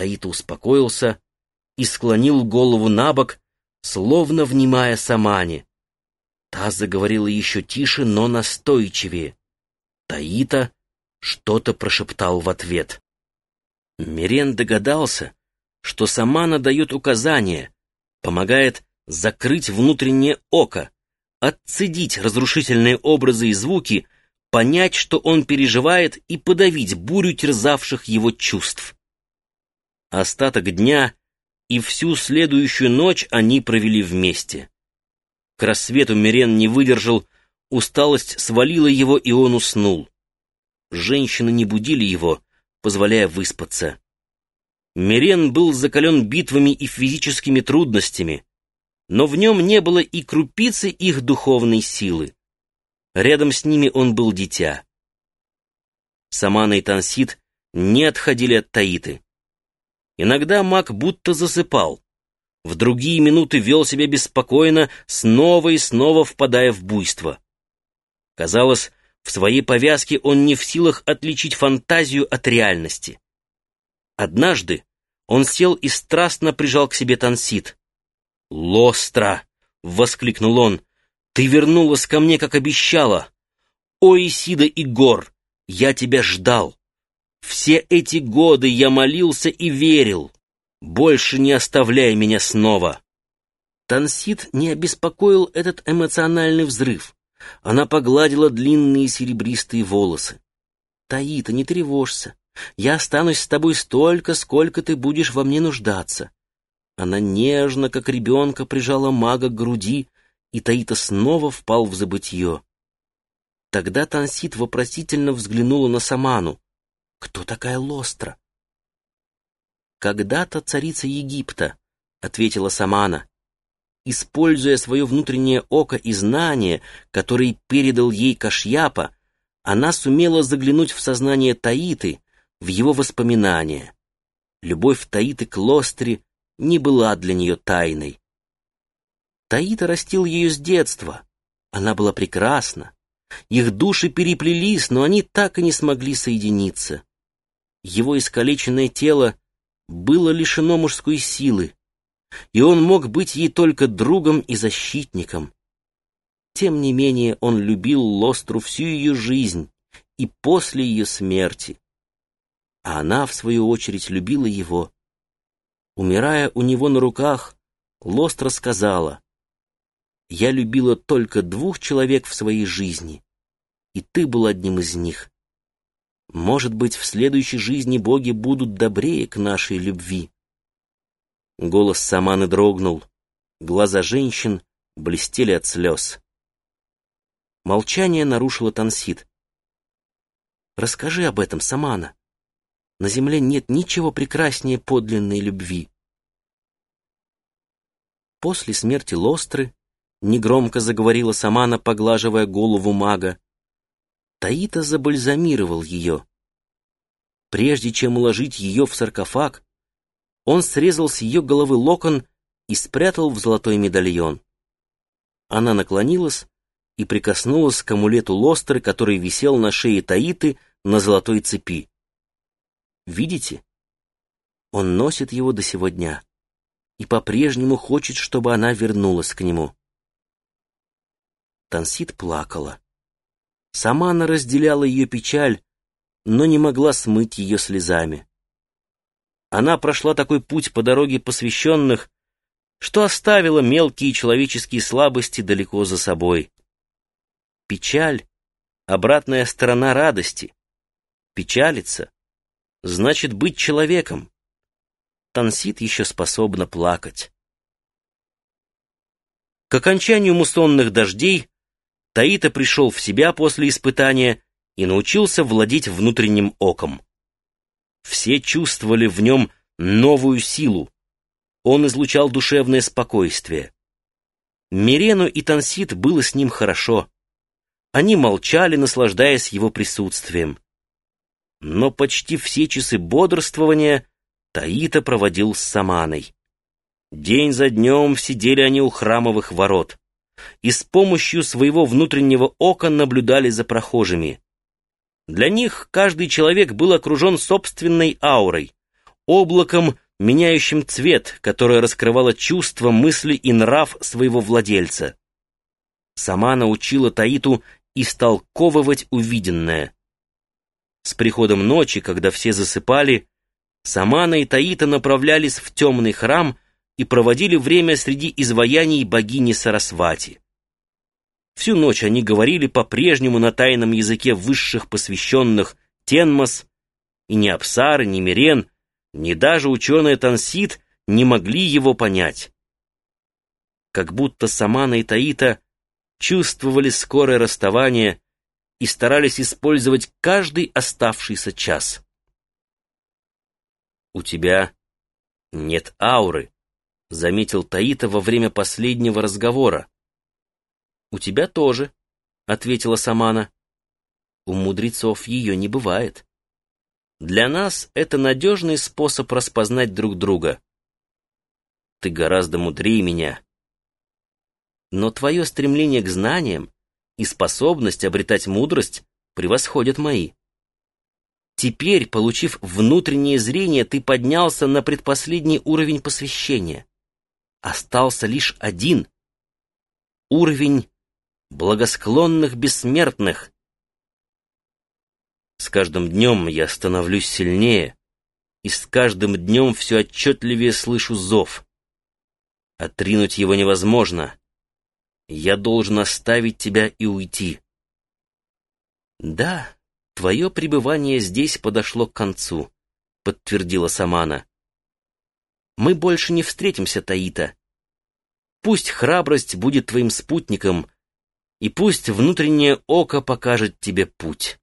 Таита успокоился и склонил голову на бок, словно внимая Самане. Та заговорила еще тише, но настойчивее. Таита что-то прошептал в ответ. Мирен догадался, что Самана дает указания, помогает закрыть внутреннее око, отцедить разрушительные образы и звуки, понять, что он переживает, и подавить бурю терзавших его чувств. Остаток дня и всю следующую ночь они провели вместе. К рассвету Мирен не выдержал, усталость свалила его, и он уснул. Женщины не будили его, позволяя выспаться. Мирен был закален битвами и физическими трудностями, но в нем не было и крупицы их духовной силы. Рядом с ними он был дитя. Самана и Тансит не отходили от Таиты. Иногда маг будто засыпал. В другие минуты вел себя беспокойно, снова и снова впадая в буйство. Казалось, в своей повязке он не в силах отличить фантазию от реальности. Однажды он сел и страстно прижал к себе Тансит. «Лостра!» — воскликнул он. «Ты вернулась ко мне, как обещала! О, Исида и Гор, я тебя ждал! Все эти годы я молился и верил. Больше не оставляй меня снова. Тансит не обеспокоил этот эмоциональный взрыв. Она погладила длинные серебристые волосы. «Таита, не тревожься. Я останусь с тобой столько, сколько ты будешь во мне нуждаться». Она нежно, как ребенка, прижала мага к груди, и Таита снова впал в забытье. Тогда Тансит вопросительно взглянула на Саману. Кто такая Лостра? Когда-то царица Египта, ответила Самана. Используя свое внутреннее око и знание, которые передал ей Кашьяпа, она сумела заглянуть в сознание Таиты, в его воспоминания. Любовь Таиты к Лостре не была для нее тайной. Таита растил ее с детства. Она была прекрасна. Их души переплелись, но они так и не смогли соединиться. Его искалеченное тело было лишено мужской силы, и он мог быть ей только другом и защитником. Тем не менее он любил Лостру всю ее жизнь и после ее смерти. А она, в свою очередь, любила его. Умирая у него на руках, Лостра сказала, «Я любила только двух человек в своей жизни, и ты был одним из них. Может быть, в следующей жизни боги будут добрее к нашей любви. Голос Саманы дрогнул. Глаза женщин блестели от слез. Молчание нарушило Тансит. «Расскажи об этом, Самана. На земле нет ничего прекраснее подлинной любви». После смерти Лостры негромко заговорила Самана, поглаживая голову мага. Таита забальзамировал ее. Прежде чем уложить ее в саркофаг, он срезал с ее головы локон и спрятал в золотой медальон. Она наклонилась и прикоснулась к амулету Лостры, который висел на шее Таиты на золотой цепи. Видите? Он носит его до сего дня и по-прежнему хочет, чтобы она вернулась к нему. Тансит плакала. Сама она разделяла ее печаль, но не могла смыть ее слезами. Она прошла такой путь по дороге посвященных, что оставила мелкие человеческие слабости далеко за собой. Печаль — обратная сторона радости. Печалиться — значит быть человеком. Тансит еще способна плакать. К окончанию муссонных дождей Таита пришел в себя после испытания и научился владеть внутренним оком. Все чувствовали в нем новую силу. Он излучал душевное спокойствие. Мирену и Тансит было с ним хорошо. Они молчали, наслаждаясь его присутствием. Но почти все часы бодрствования Таита проводил с Саманой. День за днем сидели они у храмовых ворот и с помощью своего внутреннего ока наблюдали за прохожими. Для них каждый человек был окружен собственной аурой. облаком, меняющим цвет, которое раскрывало чувства, мысли и нрав своего владельца. Сама научила Таиту истолковывать увиденное. С приходом ночи, когда все засыпали, Самана и Таита направлялись в темный храм и проводили время среди изваяний богини Сарасвати. Всю ночь они говорили по-прежнему на тайном языке высших посвященных Тенмас, и ни Апсары, ни Мирен, ни даже ученый Тансит не могли его понять. Как будто Самана и Таита чувствовали скорое расставание и старались использовать каждый оставшийся час. «У тебя нет ауры», — заметил Таита во время последнего разговора. «У тебя тоже», — ответила Самана. «У мудрецов ее не бывает. Для нас это надежный способ распознать друг друга. Ты гораздо мудрее меня. Но твое стремление к знаниям и способность обретать мудрость превосходят мои. Теперь, получив внутреннее зрение, ты поднялся на предпоследний уровень посвящения. Остался лишь один — уровень благосклонных бессмертных. С каждым днем я становлюсь сильнее, и с каждым днем все отчетливее слышу зов. Отринуть его невозможно. Я должен оставить тебя и уйти. Да, твое пребывание здесь подошло к концу, подтвердила Самана. Мы больше не встретимся, Таита. Пусть храбрость будет твоим спутником, и пусть внутреннее око покажет тебе путь.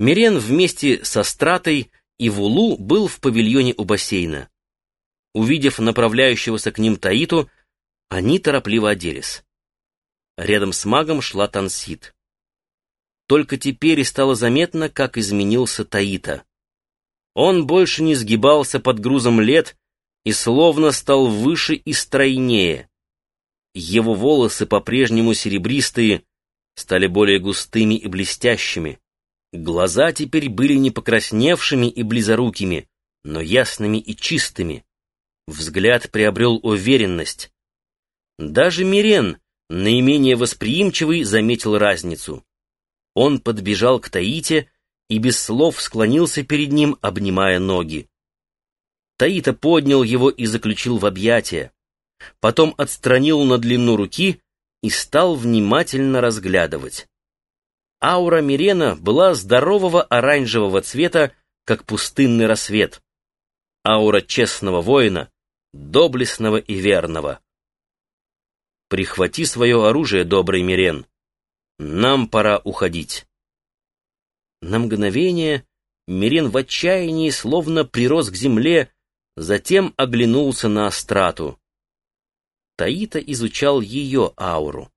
Мирен вместе со Стратой и Вулу был в павильоне у бассейна. Увидев направляющегося к ним Таиту, они торопливо оделись. Рядом с магом шла Тансит. Только теперь и стало заметно, как изменился Таита. Он больше не сгибался под грузом лет и словно стал выше и стройнее. Его волосы, по-прежнему серебристые, стали более густыми и блестящими. Глаза теперь были не покрасневшими и близорукими, но ясными и чистыми. Взгляд приобрел уверенность. Даже Мирен, наименее восприимчивый, заметил разницу. Он подбежал к Таите и без слов склонился перед ним, обнимая ноги. Таита поднял его и заключил в объятия потом отстранил на длину руки и стал внимательно разглядывать. Аура Мирена была здорового оранжевого цвета, как пустынный рассвет. Аура честного воина, доблестного и верного. «Прихвати свое оружие, добрый Мирен. Нам пора уходить». На мгновение Мирен в отчаянии словно прирос к земле, затем оглянулся на Астрату. Таита изучал ее ауру.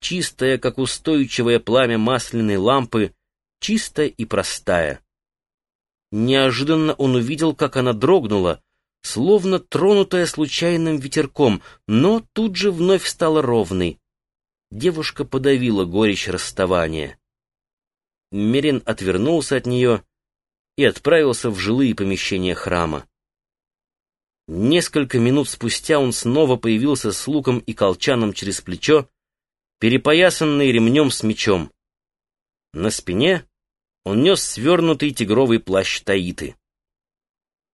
Чистая, как устойчивое пламя масляной лампы, чистая и простая. Неожиданно он увидел, как она дрогнула, словно тронутая случайным ветерком, но тут же вновь стала ровной. Девушка подавила горечь расставания. Мерин отвернулся от нее и отправился в жилые помещения храма. Несколько минут спустя он снова появился с луком и колчаном через плечо, перепоясанный ремнем с мечом. На спине он нес свернутый тигровый плащ Таиты.